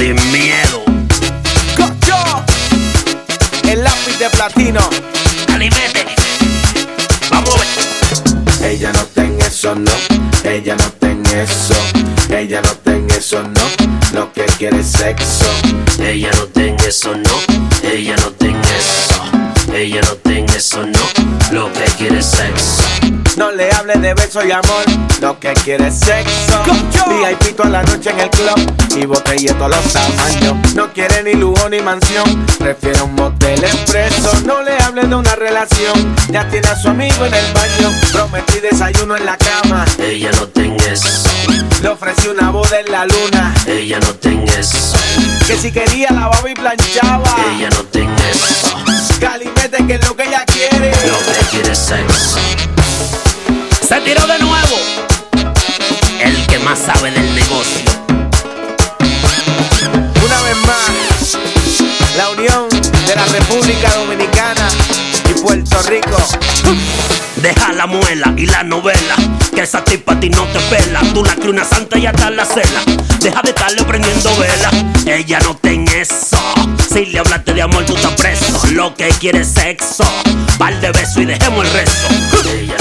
sin miedo. ¡Cocho! El lápiz de platino. Alimete. Vamos a ver. Ella no ten eso, no. Ella no ten eso. Ella no ten eso, no. Lo que quiere es sexo. Ella no ten eso, no. Ella no ten eso. Ella no ten No le hable de beso y amor, lo que quiere es sexo. VIP toda la noche en el club y botella todos los tamaños. No quiere ni lujo ni mansión, prefiere un motel expreso. No le hable de una relación, ya tiene a su amigo en el baño. Prometí desayuno en la cama, Ella no ten eso. le ofrecí una boda en la luna. Ella no ten eso. Que si quería lavaba y planchaba. Ella no ten eso. Calimete que es lo que ella quiere. Lo que quiere es sexo. Se tiró de nuevo. El que más sabe del negocio. Una vez más, la unión de la República Dominicana y Puerto Rico. Deja la muela y la novela. Que esa tipa a ti no te pela. Tú la crees una santa y hasta la cela. Deja de estarle prendiendo vela. Ella no ten eso. Si le hablaste de amor, tú estás preso. Lo que quiere es sexo. Par de besos y dejemos el resto. Ella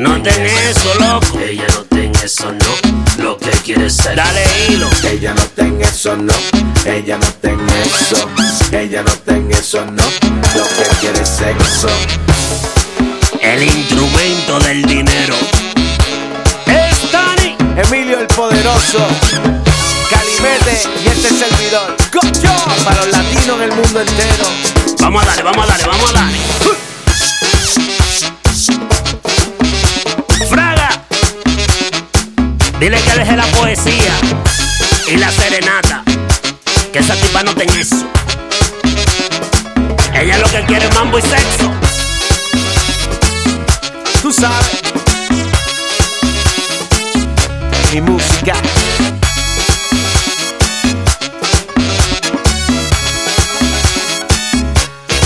no. Ella no, No ten eso, loco. Ella no ten eso, no. Lo que quiere es sexo. Dale hilo. Ella no ten eso, no. Ella no ten eso. Ella no ten eso, no. Lo que quiere es sexo. El instrumento del dinero. Es Dani. Emilio el Poderoso. Calimete y este servidor. ¡Cocho! Para los latinos en el mundo entero. Vamos a darle, vamos a darle, vamos a darle. Dile que deje la poesía y la serenata. Que esa tipa no tenga eso. Ella lo que quiere es mambo y sexo. Tú sabes. Mi música.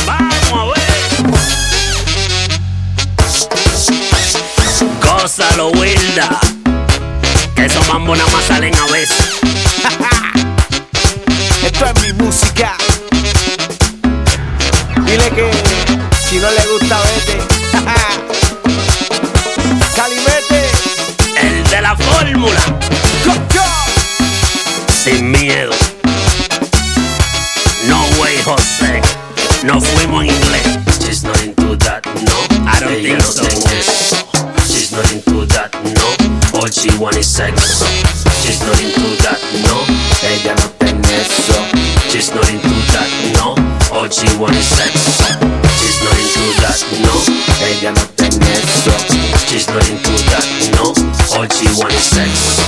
Vamos a ver. Gózalo, Wilda. Esos mambo nada más salen a veces. Esto es mi música. Dile que si no le gusta, vete. Calimete. El de la fórmula. Sin miedo. No way, José. No fuimos en inglés. She's not into that, no. I don't think no so. She want is sex. She's not into that, no. Ella no ten eso. She's not into that, no. All she want is sex. She's not into that, no. Ella no ten eso. She's not into that, no. All she want is sex.